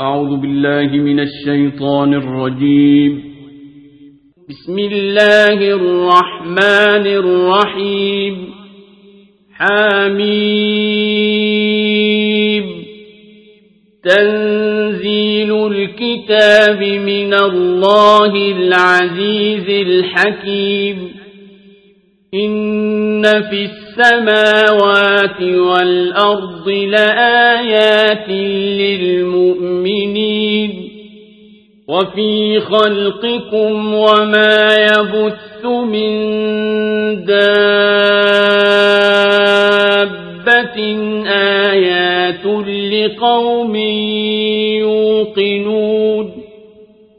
أعوذ بالله من الشيطان الرجيم. بسم الله الرحمن الرحيم. حميم. تنزيل الكتاب من الله العزيز الحكيم. إن في السماوات والأرض لآيات للمؤمنين وفي خلقكم وما يبث من دابة آيات لقوم يوقنون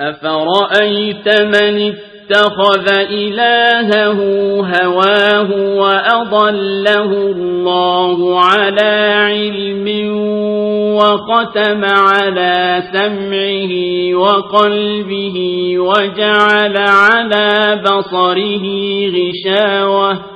أفرأيت من اتخذ إلهه هواه وأضله الله على علم وختم على سمعه وقلبه وجعل على بصره غشاوة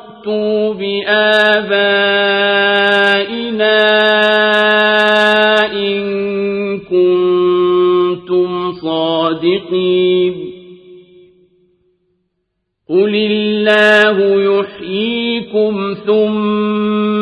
ائتوا بآبائنا إن كنتم صادقين قل الله يحييكم ثم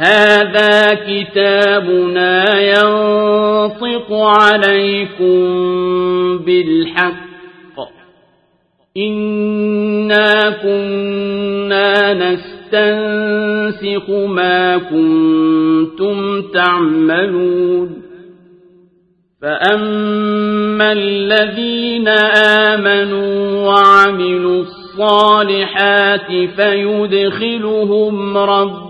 هذا كتابنا ينطق عليكم بالحق. إنا كنا نستطيع تنسخ ما كنتم تعملون. فأما الذين آمنوا وعملوا الصالحات فيدخلهم ربهم